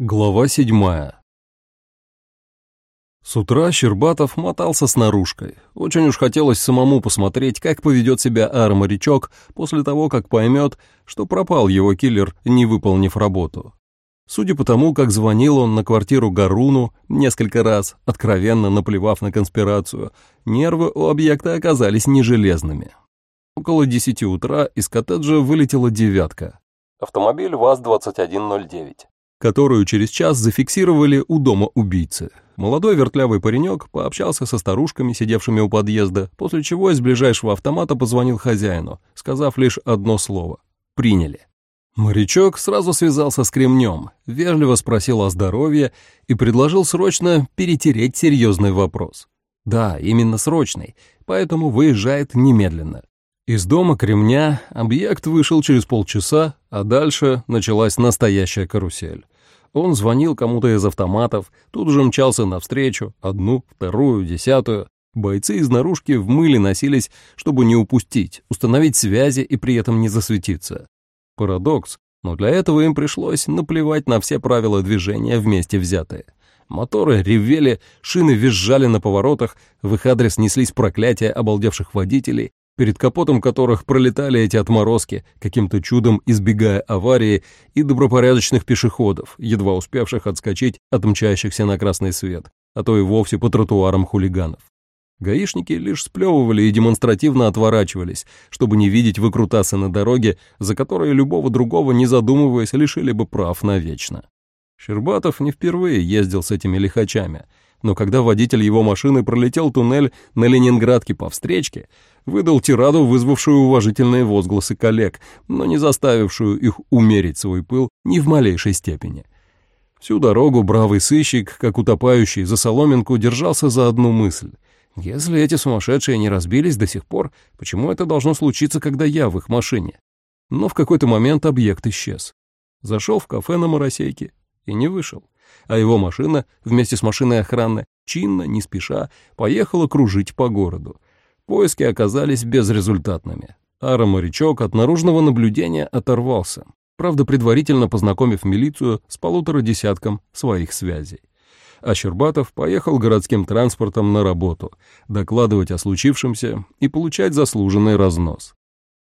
Глава седьмая С утра Щербатов мотался с наружкой. Очень уж хотелось самому посмотреть, как поведет себя ар-морячок после того, как поймет, что пропал его киллер, не выполнив работу. Судя по тому, как звонил он на квартиру Гаруну несколько раз, откровенно наплевав на конспирацию, нервы у объекта оказались не железными. Около десяти утра из коттеджа вылетела «девятка». Автомобиль ВАЗ-2109 которую через час зафиксировали у дома убийцы. Молодой вертлявый паренек пообщался со старушками, сидевшими у подъезда, после чего из ближайшего автомата позвонил хозяину, сказав лишь одно слово «приняли». Морячок сразу связался с Кремнем, вежливо спросил о здоровье и предложил срочно перетереть серьезный вопрос. Да, именно срочный, поэтому выезжает немедленно. Из дома Кремня объект вышел через полчаса, а дальше началась настоящая карусель. Он звонил кому-то из автоматов, тут же мчался навстречу, одну, вторую, десятую. Бойцы из наружки в мыле носились, чтобы не упустить, установить связи и при этом не засветиться. Парадокс, но для этого им пришлось наплевать на все правила движения вместе взятые. Моторы ревели, шины визжали на поворотах, в их адрес неслись проклятия обалдевших водителей, перед капотом которых пролетали эти отморозки, каким-то чудом избегая аварии и добропорядочных пешеходов, едва успевших отскочить от мчащихся на красный свет, а то и вовсе по тротуарам хулиганов. Гаишники лишь сплевывали и демонстративно отворачивались, чтобы не видеть выкрутасы на дороге, за которые любого другого, не задумываясь, лишили бы прав навечно. Щербатов не впервые ездил с этими лихачами — но когда водитель его машины пролетел туннель на Ленинградке по встречке, выдал тираду, вызвавшую уважительные возгласы коллег, но не заставившую их умерить свой пыл ни в малейшей степени. Всю дорогу бравый сыщик, как утопающий за соломинку, держался за одну мысль. Если эти сумасшедшие не разбились до сих пор, почему это должно случиться, когда я в их машине? Но в какой-то момент объект исчез. Зашел в кафе на Моросейке и не вышел а его машина вместе с машиной охраны чинно, не спеша, поехала кружить по городу. Поиски оказались безрезультатными. Ара-морячок от наружного наблюдения оторвался, правда, предварительно познакомив милицию с полутора десятком своих связей. А Щербатов поехал городским транспортом на работу, докладывать о случившемся и получать заслуженный разнос.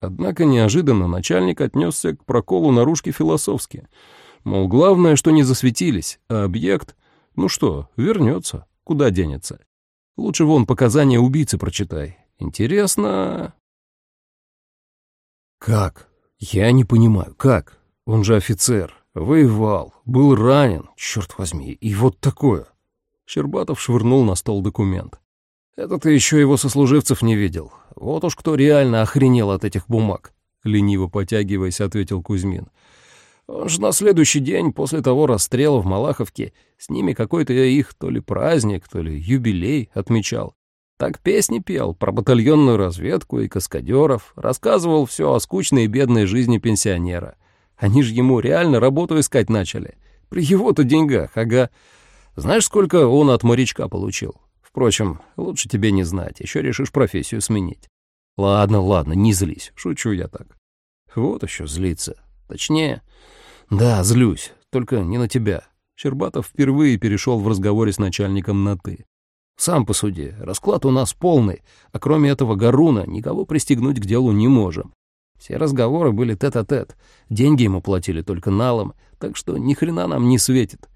Однако неожиданно начальник отнесся к проколу наружки философски — Мол, главное, что не засветились, а объект, ну что, вернется, куда денется. Лучше вон показания убийцы прочитай. Интересно... Как? Я не понимаю, как? Он же офицер, воевал, был ранен, черт возьми, и вот такое. Щербатов швырнул на стол документ. Это ты еще его сослуживцев не видел. Вот уж кто реально охренел от этих бумаг. Лениво потягиваясь, ответил Кузьмин. Он же на следующий день после того расстрела в Малаховке с ними какой-то их то ли праздник, то ли юбилей отмечал. Так песни пел про батальонную разведку и каскадеров, рассказывал все о скучной и бедной жизни пенсионера. Они же ему реально работу искать начали. При его-то деньгах, ага. Знаешь, сколько он от морячка получил? Впрочем, лучше тебе не знать, еще решишь профессию сменить. Ладно, ладно, не злись, шучу я так. Вот еще злиться. Точнее, да, злюсь, только не на тебя. Щербатов впервые перешел в разговоре с начальником на «ты». Сам посуди, расклад у нас полный, а кроме этого Гаруна никого пристегнуть к делу не можем. Все разговоры были тет-а-тет, -тет. деньги ему платили только налом, так что ни хрена нам не светит,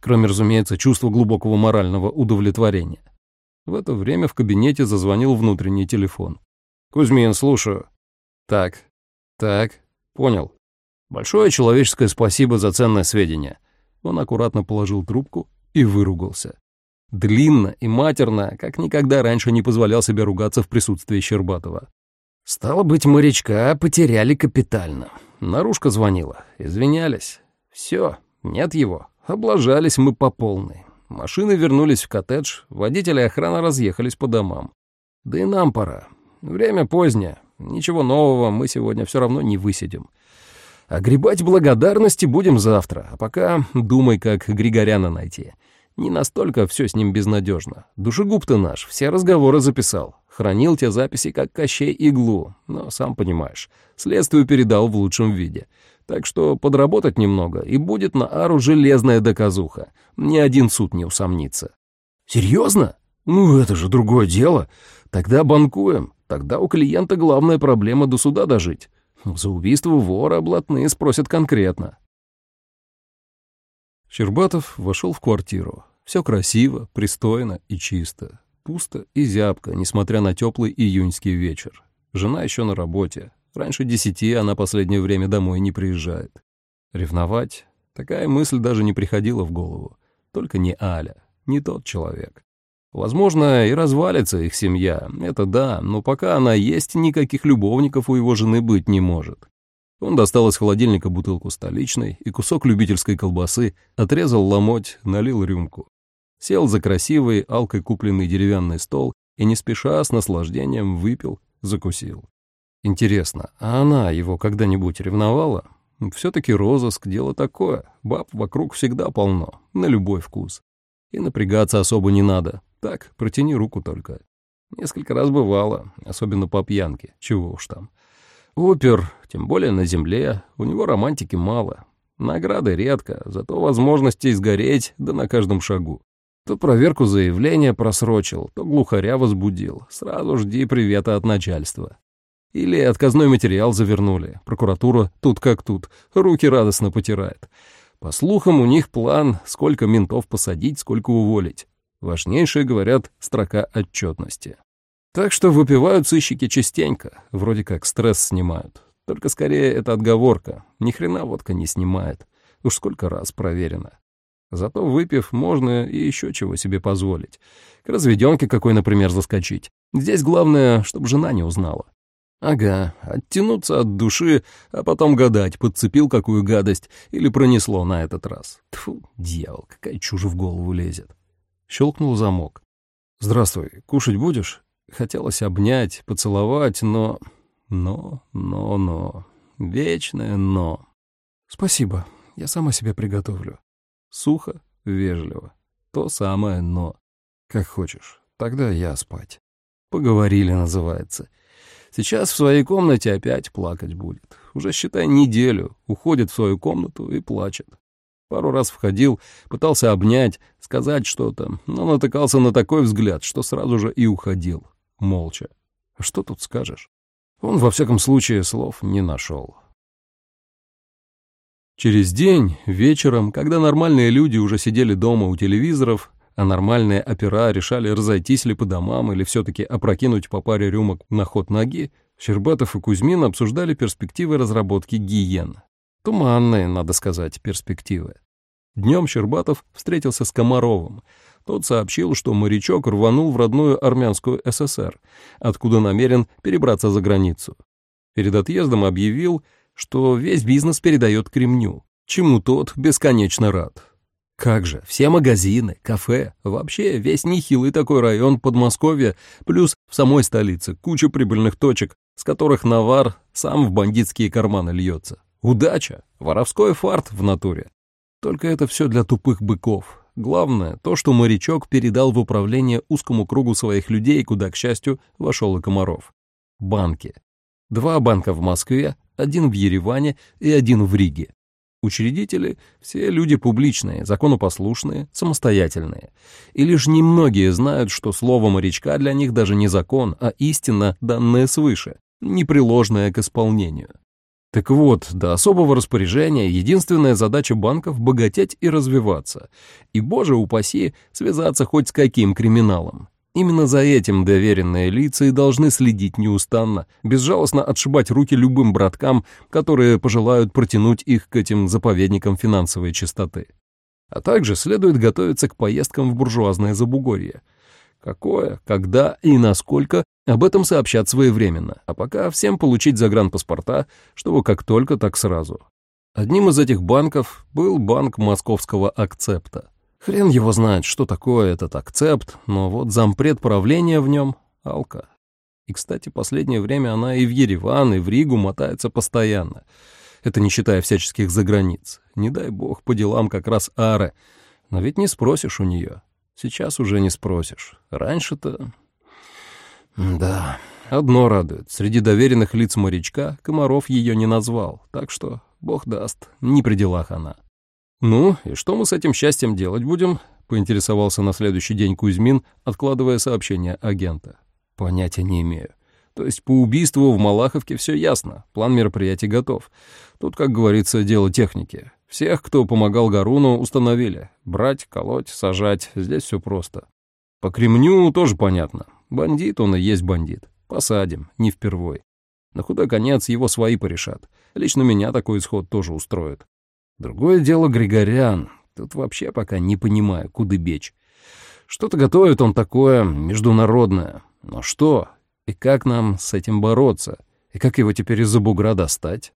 кроме, разумеется, чувства глубокого морального удовлетворения. В это время в кабинете зазвонил внутренний телефон. «Кузьмин, слушаю». «Так, так, понял. Большое человеческое спасибо за ценное сведения. Он аккуратно положил трубку и выругался. Длинно и матерно, как никогда раньше не позволял себе ругаться в присутствии Щербатова. Стало быть, морячка потеряли капитально. Наружка звонила, извинялись. Все, нет его. Облажались мы по полной. Машины вернулись в коттедж, водители и охрана разъехались по домам. Да и нам пора. Время позднее. Ничего нового мы сегодня все равно не высидим. А гребать благодарности будем завтра, а пока думай, как Григоряна найти. Не настолько все с ним безнадежно. Душегуб-то наш, все разговоры записал. Хранил те записи, как Кощей иглу, но, сам понимаешь, следствию передал в лучшем виде. Так что подработать немного, и будет на Ару железная доказуха. Ни один суд не усомнится. Серьезно? Ну, это же другое дело. Тогда банкуем. Тогда у клиента главная проблема до суда дожить. За убийство вора блатные спросят конкретно. Щербатов вошел в квартиру. Все красиво, пристойно и чисто. Пусто и зябко, несмотря на теплый июньский вечер. Жена еще на работе. Раньше десяти она последнее время домой не приезжает. Ревновать? Такая мысль даже не приходила в голову. Только не Аля, не тот человек. Возможно, и развалится их семья, это да, но пока она есть, никаких любовников у его жены быть не может. Он достал из холодильника бутылку столичной и кусок любительской колбасы, отрезал ломоть, налил рюмку. Сел за красивый, алкой купленный деревянный стол и не спеша, с наслаждением выпил, закусил. Интересно, а она его когда-нибудь ревновала? Все-таки розыск — дело такое, баб вокруг всегда полно, на любой вкус. И напрягаться особо не надо, так, протяни руку только. Несколько раз бывало, особенно по пьянке, чего уж там. Опер, тем более на земле, у него романтики мало. Награды редко, зато возможности сгореть, да на каждом шагу. То проверку заявления просрочил, то глухаря возбудил. Сразу жди привета от начальства. Или отказной материал завернули. Прокуратура тут как тут, руки радостно потирает. По слухам, у них план, сколько ментов посадить, сколько уволить. Важнейшая, говорят, строка отчетности. Так что выпивают сыщики частенько, вроде как стресс снимают. Только скорее это отговорка. Ни хрена водка не снимает. Уж сколько раз проверено. Зато выпив, можно и еще чего себе позволить. К разведенке какой, например, заскочить. Здесь главное, чтобы жена не узнала. Ага, оттянуться от души, а потом гадать, подцепил какую гадость или пронесло на этот раз. Тфу, дьявол, какая чушь в голову лезет. Щелкнул замок. «Здравствуй, кушать будешь?» Хотелось обнять, поцеловать, но... Но, но, но... Вечное но. «Спасибо, я сама себе приготовлю». Сухо, вежливо. То самое но. «Как хочешь, тогда я спать». «Поговорили» называется. Сейчас в своей комнате опять плакать будет. Уже, считай, неделю. Уходит в свою комнату и плачет. Пару раз входил, пытался обнять, сказать что-то, но натыкался на такой взгляд, что сразу же и уходил молча. Что тут скажешь? Он, во всяком случае, слов не нашел. Через день, вечером, когда нормальные люди уже сидели дома у телевизоров, а нормальные опера решали разойтись ли по домам или все-таки опрокинуть по паре рюмок на ход ноги, Щербатов и Кузьмин обсуждали перспективы разработки гиен. Туманные, надо сказать, перспективы. Днем Щербатов встретился с Комаровым, тот сообщил, что морячок рванул в родную армянскую ССР, откуда намерен перебраться за границу. Перед отъездом объявил, что весь бизнес передает Кремню, чему тот бесконечно рад. Как же, все магазины, кафе, вообще весь нехилый такой район Подмосковья, плюс в самой столице куча прибыльных точек, с которых навар сам в бандитские карманы льется. Удача, воровской фарт в натуре. Только это все для тупых быков, Главное, то, что морячок передал в управление узкому кругу своих людей, куда, к счастью, вошел и Комаров. Банки. Два банка в Москве, один в Ереване и один в Риге. Учредители — все люди публичные, законопослушные, самостоятельные. И лишь немногие знают, что слово морячка для них даже не закон, а истина, данная свыше, непреложная к исполнению. Так вот, до особого распоряжения единственная задача банков — богатеть и развиваться. И, боже упаси, связаться хоть с каким криминалом. Именно за этим доверенные лица и должны следить неустанно, безжалостно отшибать руки любым браткам, которые пожелают протянуть их к этим заповедникам финансовой чистоты. А также следует готовиться к поездкам в буржуазное Забугорье — Какое, когда и насколько, об этом сообщат своевременно, а пока всем получить загранпаспорта, чтобы как только, так сразу. Одним из этих банков был банк московского акцепта. Хрен его знает, что такое этот акцепт, но вот зампред правления в нем — Алка. И, кстати, последнее время она и в Ереван, и в Ригу мотается постоянно. Это не считая всяческих заграниц. Не дай бог по делам как раз Ары. Но ведь не спросишь у нее. Сейчас уже не спросишь. Раньше-то... Да, одно радует. Среди доверенных лиц морячка Комаров ее не назвал, так что, бог даст, не при делах она. «Ну, и что мы с этим счастьем делать будем?» — поинтересовался на следующий день Кузьмин, откладывая сообщение агента. «Понятия не имею. То есть по убийству в Малаховке все ясно, план мероприятий готов. Тут, как говорится, дело техники. Всех, кто помогал Гаруну, установили. Брать, колоть, сажать, здесь все просто. По Кремню тоже понятно. Бандит он и есть бандит. Посадим, не впервой. На худой конец его свои порешат. Лично меня такой исход тоже устроит. Другое дело Григорян. Тут вообще пока не понимаю, куда бечь. Что-то готовит он такое международное. Но что? И как нам с этим бороться? И как его теперь из-за бугра достать?